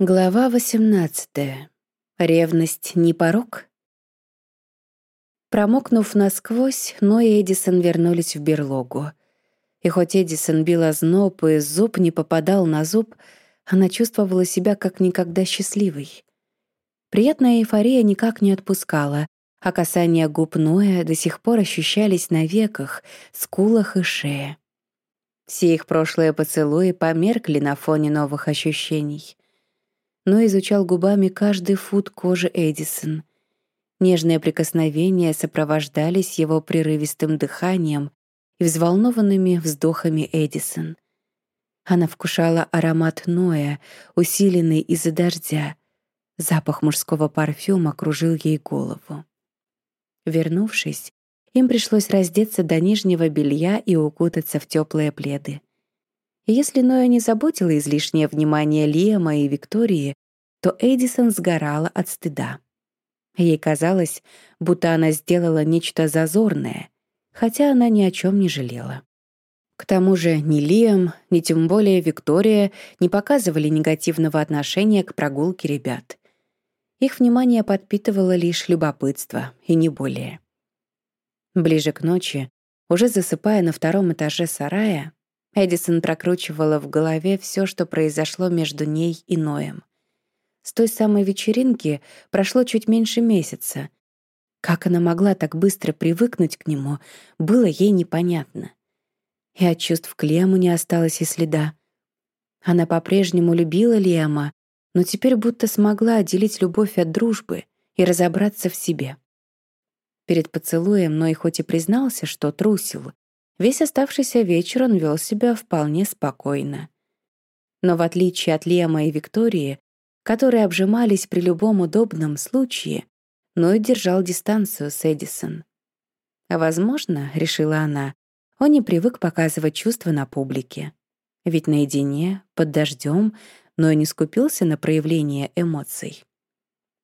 Глава 18. Ревность не порог? Промокнув насквозь, Ной и Эдисон вернулись в берлогу. И хоть Эдисон бил озноб и зуб не попадал на зуб, она чувствовала себя как никогда счастливой. Приятная эйфория никак не отпускала, а касания губ Ноя до сих пор ощущались на веках, скулах и шее. Все их прошлые поцелуи померкли на фоне новых ощущений — но изучал губами каждый фут кожи Эдисон. Нежные прикосновения сопровождались его прерывистым дыханием и взволнованными вздохами Эдисон. Она вкушала аромат Ноя, усиленный из-за дождя. Запах мужского парфюма кружил ей голову. Вернувшись, им пришлось раздеться до нижнего белья и укутаться в теплые пледы. И если Ноя не заботила излишнее внимание Лиама и Виктории, то Эдисон сгорала от стыда. Ей казалось, будто она сделала нечто зазорное, хотя она ни о чем не жалела. К тому же ни Лиам, ни тем более Виктория не показывали негативного отношения к прогулке ребят. Их внимание подпитывало лишь любопытство, и не более. Ближе к ночи, уже засыпая на втором этаже сарая, Эдисон прокручивала в голове все, что произошло между ней и Ноем. С той самой вечеринки прошло чуть меньше месяца. Как она могла так быстро привыкнуть к нему, было ей непонятно. И от чувств к Лему не осталось и следа. Она по-прежнему любила Лема, но теперь будто смогла отделить любовь от дружбы и разобраться в себе. Перед поцелуем Ной хоть и признался, что трусил, Весь оставшийся вечер он вел себя вполне спокойно. Но в отличие от Лема и Виктории, которые обжимались при любом удобном случае, Ной держал дистанцию с Эдисон. Возможно, решила она, он не привык показывать чувства на публике. Ведь наедине, под дождем, Ной не скупился на проявление эмоций.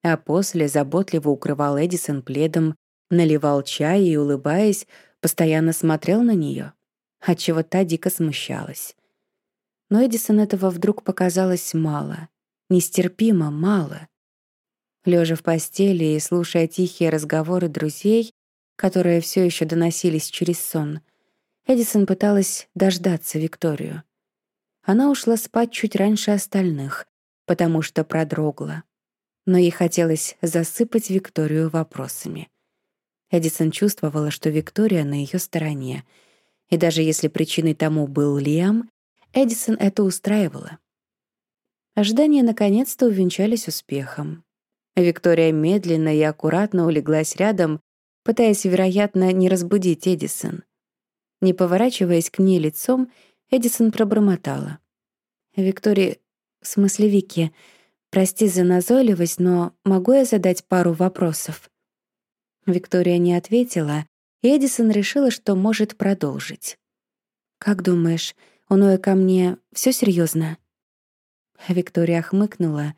А после заботливо укрывал Эдисон пледом, наливал чай и, улыбаясь, постоянно смотрел на нее, отчего та дико смущалась. Но Эдисон этого вдруг показалось мало, нестерпимо мало. Лежа в постели и слушая тихие разговоры друзей, которые все еще доносились через сон, Эдисон пыталась дождаться Викторию. Она ушла спать чуть раньше остальных, потому что продрогла. Но ей хотелось засыпать Викторию вопросами. Эдисон чувствовала, что Виктория на ее стороне. И даже если причиной тому был Лиам, Эдисон это устраивало. Ожидания наконец-то увенчались успехом. Виктория медленно и аккуратно улеглась рядом, пытаясь, вероятно, не разбудить Эдисон. Не поворачиваясь к ней лицом, Эдисон пробормотала. «Виктория, в смысле Вики, прости за назойливость, но могу я задать пару вопросов?» Виктория не ответила, и Эдисон решила, что может продолжить. «Как думаешь, у Ноя ко мне все серьезно? Виктория хмыкнула,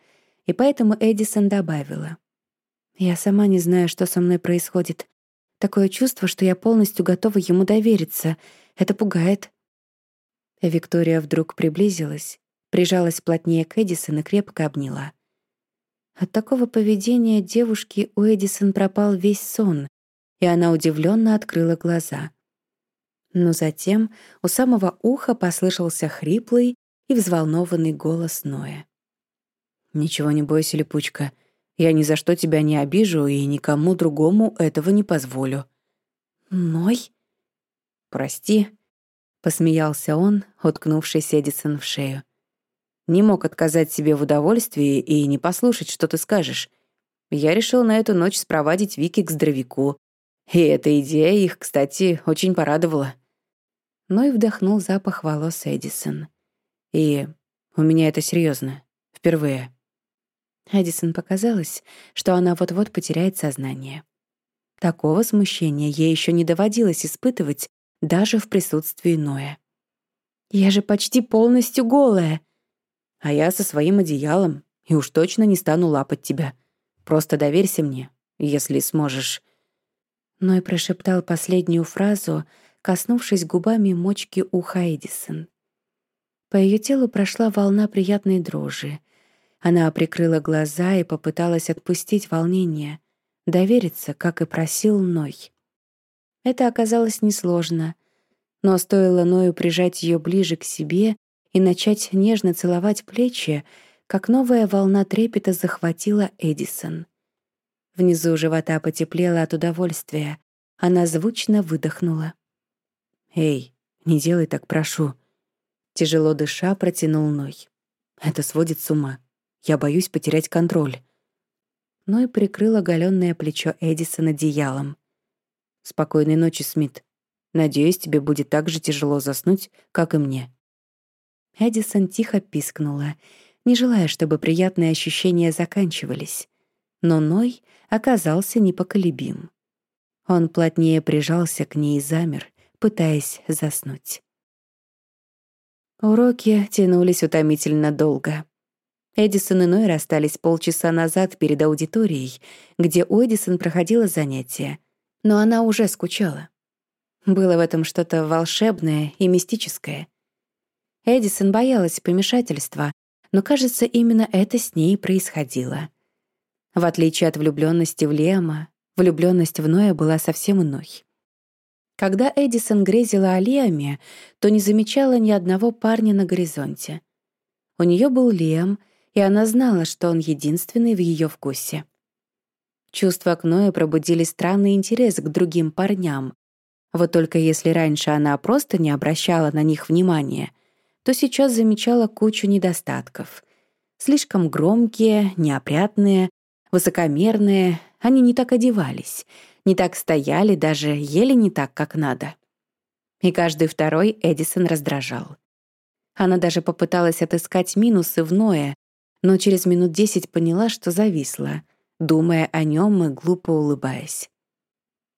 и поэтому Эдисон добавила. «Я сама не знаю, что со мной происходит. Такое чувство, что я полностью готова ему довериться. Это пугает». Виктория вдруг приблизилась, прижалась плотнее к Эдисон и крепко обняла. От такого поведения девушки у Эдисон пропал весь сон, и она удивленно открыла глаза. Но затем у самого уха послышался хриплый и взволнованный голос Ноя. «Ничего не бойся, липучка. Я ни за что тебя не обижу и никому другому этого не позволю». «Ной?» «Прости», — посмеялся он, уткнувшись Эдисон в шею. Не мог отказать себе в удовольствии и не послушать, что ты скажешь. Я решил на эту ночь спровадить Вики к здоровяку. И эта идея их, кстати, очень порадовала. Ной вдохнул запах волос Эдисон. И у меня это серьезно, Впервые. Эдисон показалось, что она вот-вот потеряет сознание. Такого смущения ей еще не доводилось испытывать даже в присутствии Ноя. «Я же почти полностью голая!» А я со своим одеялом, и уж точно не стану лапать тебя. Просто доверься мне, если сможешь». Ной прошептал последнюю фразу, коснувшись губами мочки уха Эдисон. По ее телу прошла волна приятной дрожи. Она прикрыла глаза и попыталась отпустить волнение, довериться, как и просил Ной. Это оказалось несложно, но стоило Ною прижать ее ближе к себе и начать нежно целовать плечи, как новая волна трепета захватила Эдисон. Внизу живота потеплело от удовольствия. Она звучно выдохнула. «Эй, не делай так, прошу». Тяжело дыша протянул Ной. «Это сводит с ума. Я боюсь потерять контроль». Ной прикрыл оголённое плечо Эдисон одеялом. «Спокойной ночи, Смит. Надеюсь, тебе будет так же тяжело заснуть, как и мне». Эдисон тихо пискнула, не желая, чтобы приятные ощущения заканчивались. Но Ной оказался непоколебим. Он плотнее прижался к ней и замер, пытаясь заснуть. Уроки тянулись утомительно долго. Эдисон и Ной расстались полчаса назад перед аудиторией, где у Эдисон проходило занятие, но она уже скучала. Было в этом что-то волшебное и мистическое. Эдисон боялась помешательства, но, кажется, именно это с ней происходило. В отличие от влюблённости в Лема, влюблённость в Ноя была совсем иной. Когда Эдисон грезила о Лиаме, то не замечала ни одного парня на горизонте. У неё был Лиам, и она знала, что он единственный в её вкусе. Чувства к Ною пробудили странный интерес к другим парням. Вот только если раньше она просто не обращала на них внимания, то сейчас замечала кучу недостатков. Слишком громкие, неопрятные, высокомерные, они не так одевались, не так стояли, даже ели не так, как надо. И каждый второй Эдисон раздражал. Она даже попыталась отыскать минусы в Ное, но через минут десять поняла, что зависла, думая о нем и глупо улыбаясь.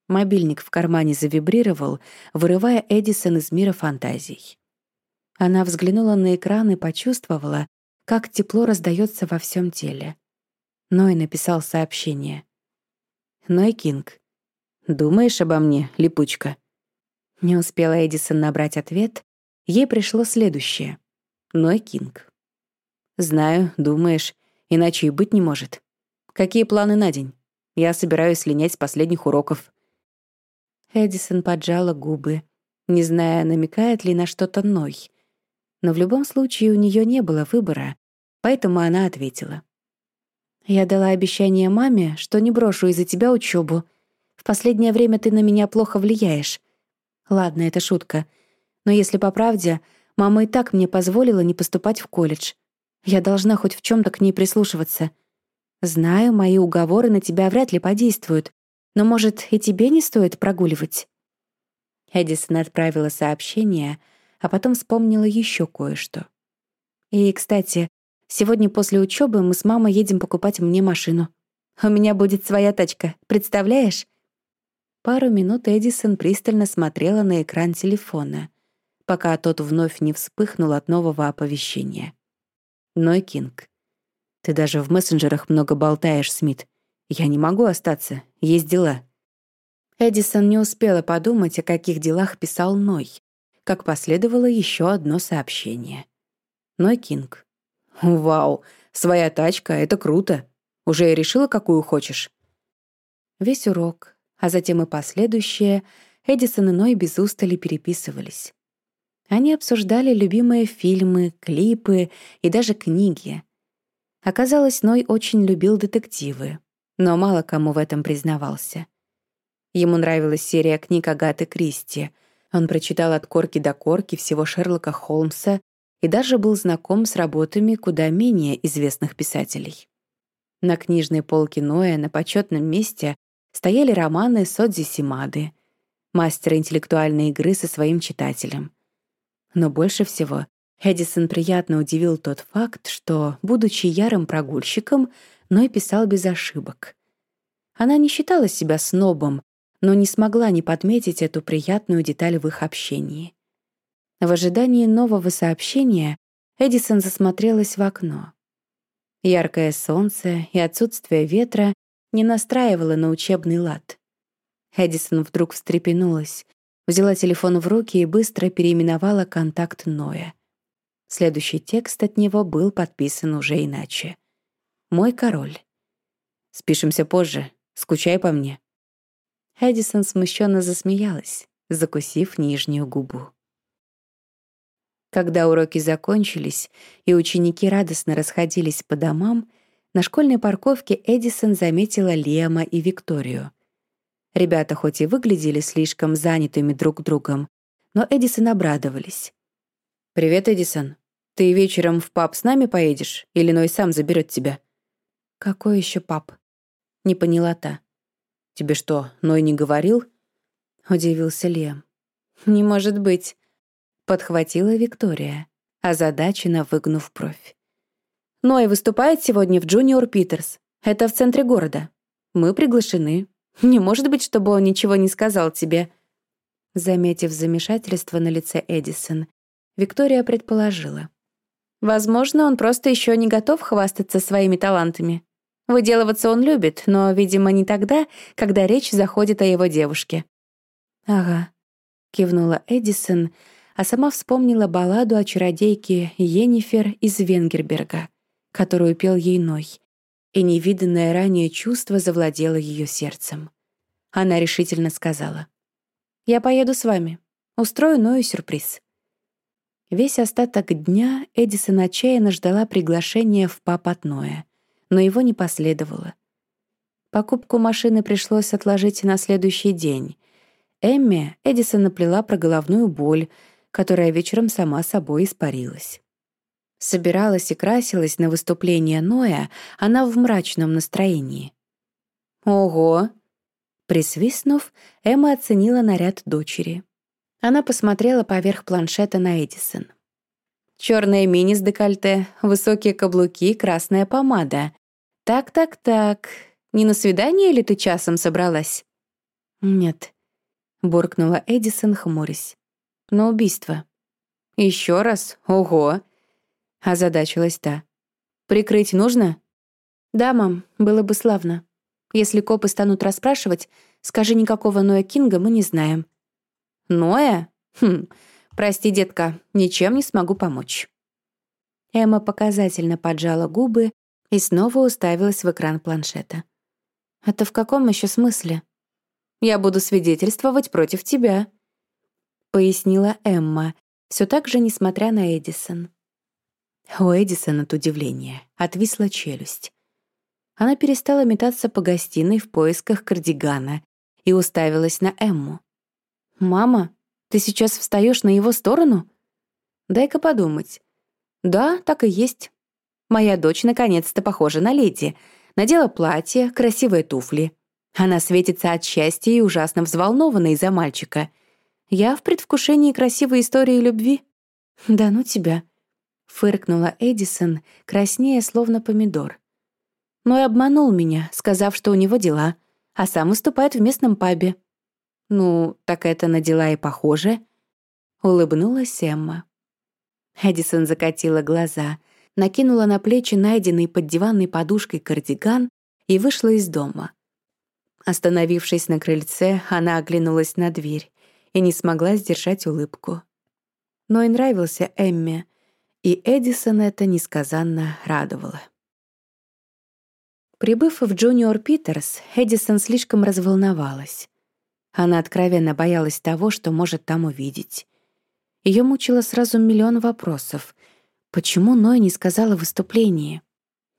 Мобильник в кармане завибрировал, вырывая Эдисон из мира фантазий. Она взглянула на экран и почувствовала, как тепло раздаётся во всем теле. Ной написал сообщение. «Ной Кинг, думаешь обо мне, липучка?» Не успела Эдисон набрать ответ, ей пришло следующее. «Ной Кинг. Знаю, думаешь, иначе и быть не может. Какие планы на день? Я собираюсь линять с последних уроков». Эдисон поджала губы, не зная, намекает ли на что-то Ной. Но в любом случае у неё не было выбора, поэтому она ответила. Я дала обещание маме, что не брошу из-за тебя учебу. В последнее время ты на меня плохо влияешь. Ладно, это шутка. Но если по правде, мама и так мне позволила не поступать в колледж. Я должна хоть в чем то к ней прислушиваться. Знаю, мои уговоры на тебя вряд ли подействуют, но, может, и тебе не стоит прогуливать?» Эдисон отправила сообщение, а потом вспомнила еще кое-что. «И, кстати, Сегодня после учебы мы с мамой едем покупать мне машину. У меня будет своя тачка, представляешь?» Пару минут Эдисон пристально смотрела на экран телефона, пока тот вновь не вспыхнул от нового оповещения. «Ной Кинг, ты даже в мессенджерах много болтаешь, Смит. Я не могу остаться, есть дела». Эдисон не успела подумать, о каких делах писал Ной, как последовало еще одно сообщение. Ной Кинг, «Вау, своя тачка — это круто. Уже решила, какую хочешь?» Весь урок, а затем и последующее, Эдисон и Ной без устали переписывались. Они обсуждали любимые фильмы, клипы и даже книги. Оказалось, Ной очень любил детективы, но мало кому в этом признавался. Ему нравилась серия книг Агаты Кристи. Он прочитал от корки до корки всего Шерлока Холмса и даже был знаком с работами куда менее известных писателей. На книжной полке Ноя на почетном месте стояли романы Содзи Симады, мастера интеллектуальной игры со своим читателем. Но больше всего Эдисон приятно удивил тот факт, что, будучи ярым прогульщиком, Ной писал без ошибок. Она не считала себя снобом, но не смогла не подметить эту приятную деталь в их общении. В ожидании нового сообщения Эдисон засмотрелась в окно. Яркое солнце и отсутствие ветра не настраивало на учебный лад. Эдисон вдруг встрепенулась, взяла телефон в руки и быстро переименовала контакт Ноя. Следующий текст от него был подписан уже иначе. Мой король. Спишемся позже. Скучай по мне. Эдисон смущенно засмеялась, закусив нижнюю губу. Когда уроки закончились и ученики радостно расходились по домам, на школьной парковке Эдисон заметила Лема и Викторию. Ребята хоть и выглядели слишком занятыми друг другом, но Эдисон обрадовались. «Привет, Эдисон. Ты вечером в паб с нами поедешь или Ной сам заберет тебя?» «Какой еще паб?» Не поняла та. «Тебе что, Ной не говорил?» Удивился Лем. «Не может быть», — подхватила Виктория, озадаченно выгнув бровь. «Ной выступает сегодня в Джуниор Питерс. Это в центре города. Мы приглашены. Не может быть, чтобы он ничего не сказал тебе». Заметив замешательство на лице Эдисон, Виктория предположила. «Возможно, он просто еще не готов хвастаться своими талантами. Выделываться он любит, но, видимо, не тогда, когда речь заходит о его девушке». «Ага», — кивнула Эдисон, а сама вспомнила балладу о чародейке Йеннифер из Венгерберга, которую пел ей Ной, и невиданное ранее чувство завладело ее сердцем. Она решительно сказала, «Я поеду с вами. Устрою Ною сюрприз». Весь остаток дня Эдисон отчаянно ждала приглашения в пап от Ноя, но его не последовало. Покупку машины пришлось отложить на следующий день. Эмме Эдисон наплела про головную боль, которая вечером сама собой испарилась. Собиралась и красилась на выступление Ноя, она в мрачном настроении. «Ого!» Присвистнув, Эмма оценила наряд дочери. Она посмотрела поверх планшета на Эдисон. Черная мини с декольте, высокие каблуки, красная помада. Так-так-так, не на свидание ли ты часом собралась? Нет, буркнула Эдисон, хмурясь. На убийство. Еще раз? Ого! Озадачилась та. Прикрыть нужно? Да, мам, было бы славно. Если копы станут расспрашивать, скажи, никакого Ноя Кинга мы не знаем. Ноя? Хм, прости, детка, ничем не смогу помочь. Эмма показательно поджала губы и снова уставилась в экран планшета. «Это в каком еще смысле?» «Я буду свидетельствовать против тебя», — пояснила Эмма, все так же несмотря на Эдисон. У Эдисон от удивления отвисла челюсть. Она перестала метаться по гостиной в поисках кардигана и уставилась на Эмму. «Мама, ты сейчас встаешь на его сторону?» «Дай-ка подумать. Да, так и есть. Моя дочь наконец-то похожа на леди. Надела платье, красивые туфли. Она светится от счастья и ужасно взволнована из-за мальчика. Я в предвкушении красивой истории любви. Да ну тебя. Фыркнула Эдисон, краснея, словно помидор. Но и обманул меня, сказав, что у него дела, а сам выступает в местном пабе. Ну, так это на дела и похоже. Улыбнулась Эмма. Эдисон закатила глаза, накинула на плечи найденный под диванной подушкой кардиган и вышла из дома. Остановившись на крыльце, она оглянулась на дверь и не смогла сдержать улыбку. Но и нравился Эмме, и Эдисон это несказанно радовало. Прибыв в Джуниор Питерс, Эдисон слишком разволновалась. Она откровенно боялась того, что может там увидеть. Ее мучило сразу миллион вопросов. Почему Ной не сказала в выступлении?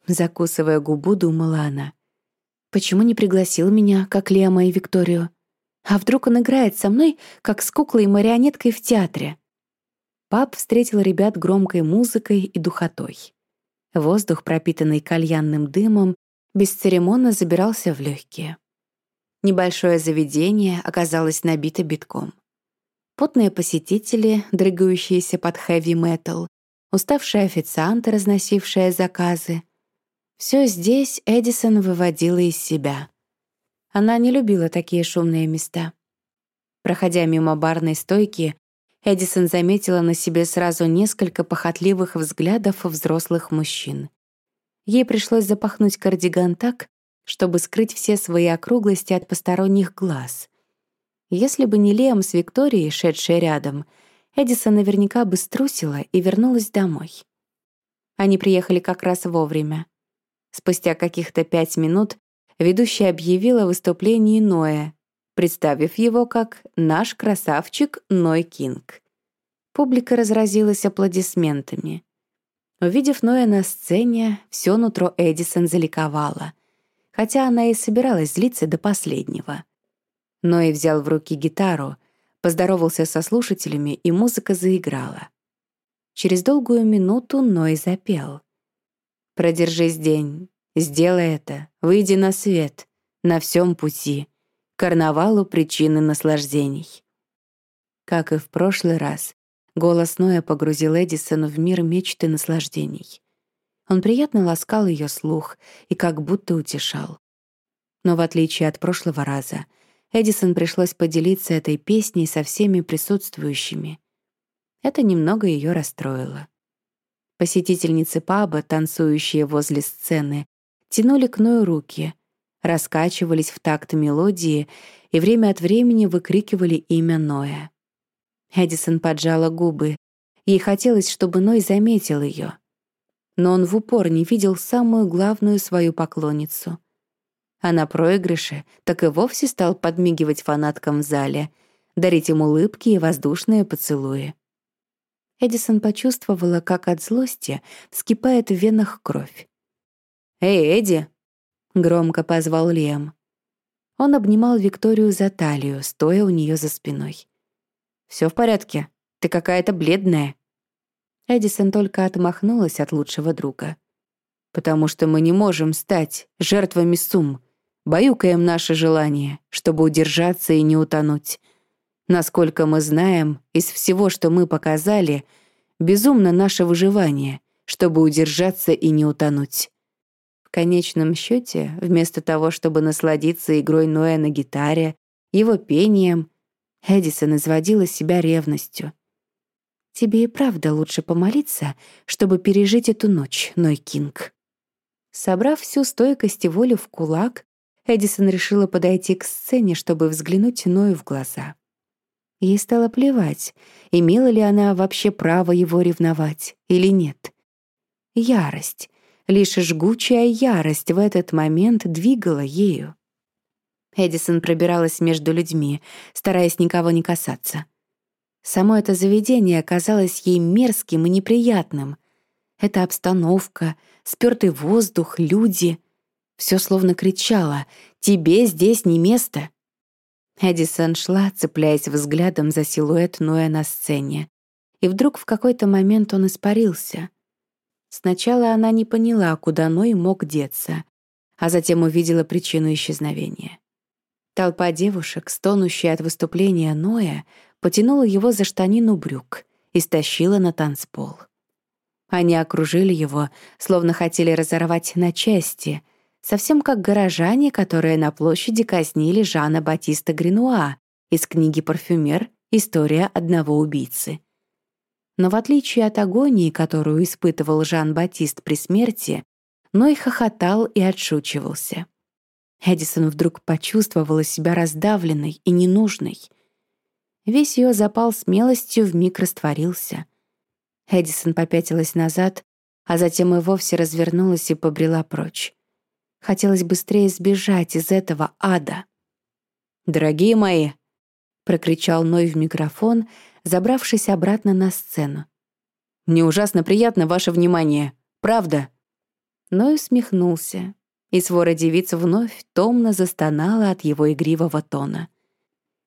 Закусывая губу, думала она. Почему не пригласил меня, как Лема и Викторию? А вдруг он играет со мной, как с куклой-марионеткой в театре? Пап встретил ребят громкой музыкой и духотой. Воздух, пропитанный кальянным дымом, бесцеремонно забирался в легкие. Небольшое заведение оказалось набито битком. Потные посетители, дрыгающиеся под хэви-метал, уставшие официанты, разносившие заказы. Все здесь Эдисон выводила из себя. Она не любила такие шумные места. Проходя мимо барной стойки, Эдисон заметила на себе сразу несколько похотливых взглядов взрослых мужчин. Ей пришлось запахнуть кардиган так, чтобы скрыть все свои округлости от посторонних глаз. Если бы не Лем с Викторией, шедшие рядом, Эдисон наверняка бы струсила и вернулась домой. Они приехали как раз вовремя. Спустя каких-то пять минут ведущая объявила выступление Ноя, представив его как «наш красавчик Ной Кинг». Публика разразилась аплодисментами. Увидев Ноя на сцене, все нутро Эдисон заликовало, хотя она и собиралась злиться до последнего. Ной взял в руки гитару, поздоровался со слушателями, и музыка заиграла. Через долгую минуту Ной запел. «Продержись день, сделай это, выйди на свет, на всем пути, карнавалу причины наслаждений». Как и в прошлый раз, голос Ноя погрузил Эдисон в мир мечты наслаждений. Он приятно ласкал ее слух и как будто утешал. Но в отличие от прошлого раза, Эдисон пришлось поделиться этой песней со всеми присутствующими — это немного ее расстроило. Посетительницы паба, танцующие возле сцены, тянули к Ною руки, раскачивались в такт мелодии и время от времени выкрикивали имя Ноя. Эдисон поджала губы. Ей хотелось, чтобы Ной заметил ее. Но он в упор не видел самую главную свою поклонницу. А на проигрыше так и вовсе стал подмигивать фанаткам в зале, дарить им улыбки и воздушные поцелуи. Эдисон почувствовала, как от злости вскипает в венах кровь. «Эй, Эдди!» — громко позвал Лем. Он обнимал Викторию за талию, стоя у нее за спиной. Все в порядке? Ты какая-то бледная». Эдисон только отмахнулась от лучшего друга. «Потому что мы не можем стать жертвами сумм, баюкаем наши желания, чтобы удержаться и не утонуть. Насколько мы знаем, из всего, что мы показали, безумно наше выживание, чтобы удержаться и не утонуть. В конечном счете, вместо того, чтобы насладиться игрой Ноя на гитаре, его пением, Эдисон изводила себя ревностью. «Тебе и правда лучше помолиться, чтобы пережить эту ночь, Ной Кинг». Собрав всю стойкость и волю в кулак, Эдисон решила подойти к сцене, чтобы взглянуть Ною в глаза. Ей стало плевать, имела ли она вообще право его ревновать или нет. Ярость, лишь жгучая ярость в этот момент двигала ею. Эдисон пробиралась между людьми, стараясь никого не касаться. Само это заведение казалось ей мерзким и неприятным. Эта обстановка, спёртый воздух, люди — все словно кричало «Тебе здесь не место!» Эдисон шла, цепляясь взглядом за силуэт Ноя на сцене. И вдруг в какой-то момент он испарился. Сначала она не поняла, куда Ной мог деться, а затем увидела причину исчезновения. Толпа девушек, стонущая от выступления Ноя, потянула его за штанину брюк и стащила на танцпол. Они окружили его, словно хотели разорвать на части, совсем как горожане, которые на площади казнили Жана Батиста Гренуа из книги «Парфюмер. История одного убийцы». Но в отличие от агонии, которую испытывал Жан-Батист при смерти, Ной хохотал и отшучивался. Эдисон вдруг почувствовала себя раздавленной и ненужной. Весь ее запал смелостью вмиг растворился. Эдисон попятилась назад, а затем и вовсе развернулась и побрела прочь. Хотелось быстрее сбежать из этого ада. «Дорогие мои!» — прокричал Ной в микрофон, забравшись обратно на сцену. «Мне ужасно приятно ваше внимание. Правда?» Ной усмехнулся, и свора девиц вновь томно застонала от его игривого тона.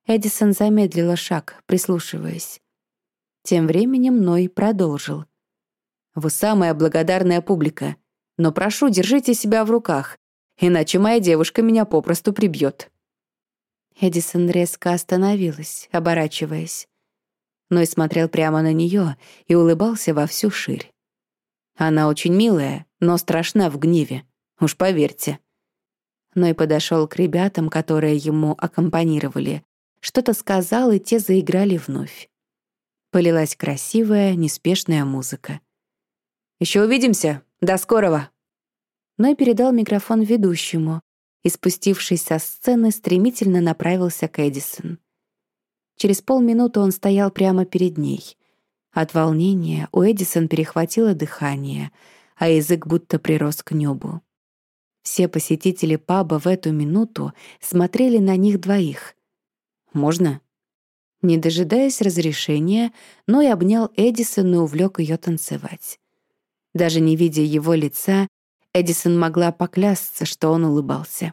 Эдисон замедлила шаг, прислушиваясь. Тем временем Ной продолжил. «Вы самая благодарная публика, но прошу, держите себя в руках иначе моя девушка меня попросту прибьет. Эдисон резко остановилась, оборачиваясь. Ной смотрел прямо на нее и улыбался во всю ширь. Она очень милая, но страшна в гневе, уж поверьте. Ной подошел к ребятам, которые ему аккомпанировали, что-то сказал, и те заиграли вновь. Полилась красивая, неспешная музыка. Еще увидимся! До скорого!» Ной передал микрофон ведущему и, спустившись со сцены, стремительно направился к Эдисон. Через полминуты он стоял прямо перед ней. От волнения у Эдисон перехватило дыхание, а язык будто прирос к небу. Все посетители паба в эту минуту смотрели на них двоих. «Можно?» Не дожидаясь разрешения, Ной обнял Эдисон и увлек ее танцевать. Даже не видя его лица, Эдисон могла поклясться, что он улыбался.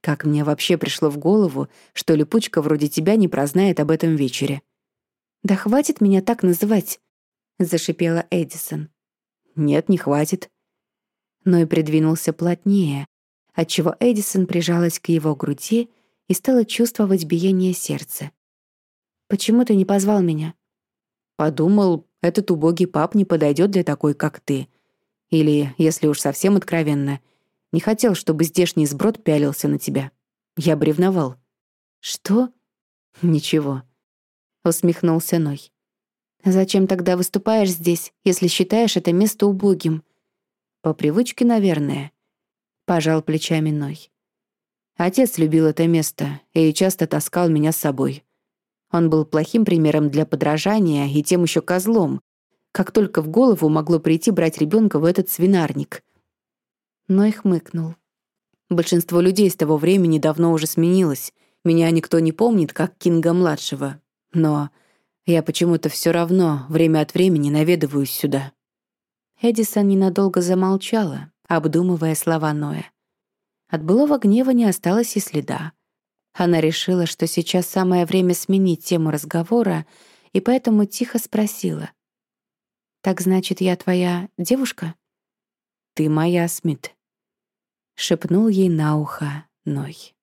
Как мне вообще пришло в голову, что липучка вроде тебя не прознает об этом вечере? «Да хватит меня так называть», — зашипела Эдисон. «Нет, не хватит». Ной придвинулся плотнее, отчего Эдисон прижалась к его груди и стала чувствовать биение сердца. Почему ты не позвал меня?» «Подумал, этот убогий пап не подойдет для такой, как ты. Или, если уж совсем откровенно, не хотел, чтобы здешний сброд пялился на тебя. Я бы ревновал». «Что?» «Ничего», — усмехнулся Ной. «Зачем тогда выступаешь здесь, если считаешь это место убогим?» «По привычке, наверное», — пожал плечами Ной. Отец любил это место и часто таскал меня с собой. Он был плохим примером для подражания и тем еще козлом. Как только в голову могло прийти брать ребенка в этот свинарник. Но и хмыкнул. Большинство людей с того времени давно уже сменилось. Меня никто не помнит, как Кинга-младшего. Но я почему-то все равно время от времени наведываюсь сюда. Эдисон ненадолго замолчала, обдумывая слова Ноя. От былого гнева не осталось и следа. Она решила, что сейчас самое время сменить тему разговора, и поэтому тихо спросила. «Так значит, я твоя девушка?» «Ты моя, Смит», — шепнул ей на ухо Ной.